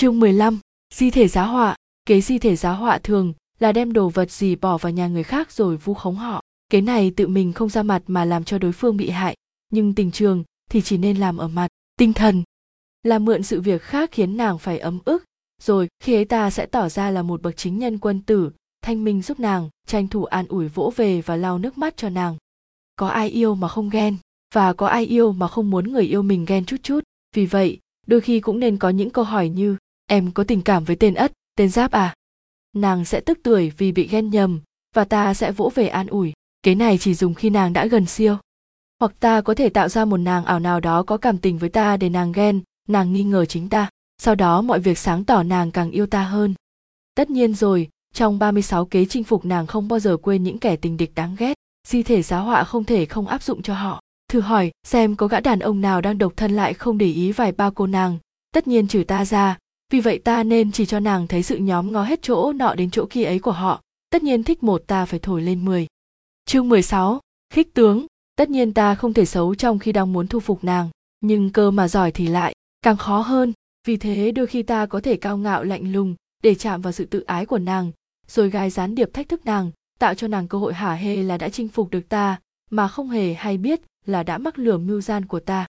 Chương 15, di thể giá họa, kế di thể giá họa thường là đem đồ vật gì bỏ vào nhà người khác rồi vu khống họ. Kế này tự mình không ra mặt mà làm cho đối phương bị hại, nhưng tình trường thì chỉ nên làm ở mặt, tinh thần. Là mượn sự việc khác khiến nàng phải ấm ức, rồi khi ấy ta sẽ tỏ ra là một bậc chính nhân quân tử, thanh minh giúp nàng, tranh thủ an ủi vỗ về và lau nước mắt cho nàng. Có ai yêu mà không ghen, và có ai yêu mà không muốn người yêu mình ghen chút chút. Vì vậy, đôi khi cũng nên có những câu hỏi như em có tình cảm với tên ất, tên giáp à? Nàng sẽ tức tuổi vì bị ghen nhầm, và ta sẽ vỗ về an ủi. Cái này chỉ dùng khi nàng đã gần siêu. Hoặc ta có thể tạo ra một nàng ảo nào đó có cảm tình với ta để nàng ghen, nàng nghi ngờ chính ta. Sau đó mọi việc sáng tỏ nàng càng yêu ta hơn. Tất nhiên rồi, trong 36 kế chinh phục nàng không bao giờ quên những kẻ tình địch đáng ghét. Di thể giá họa không thể không áp dụng cho họ. Thử hỏi, xem có gã đàn ông nào đang độc thân lại không để ý vài ba cô nàng. Tất nhiên trừ ta ra vì vậy ta nên chỉ cho nàng thấy sự nhóm ngó hết chỗ nọ đến chỗ kia ấy của họ. Tất nhiên thích một ta phải thổi lên mười. Chương 16, khích tướng. Tất nhiên ta không thể xấu trong khi đang muốn thu phục nàng nhưng cơ mà giỏi thì lại càng khó hơn. Vì thế đôi khi ta có thể cao ngạo lạnh lùng để chạm vào sự tự ái của nàng rồi gai gián điệp thách thức nàng tạo cho nàng cơ hội hả hê là đã chinh phục được ta mà không hề hay biết là đã mắc lừa mưu gian của ta.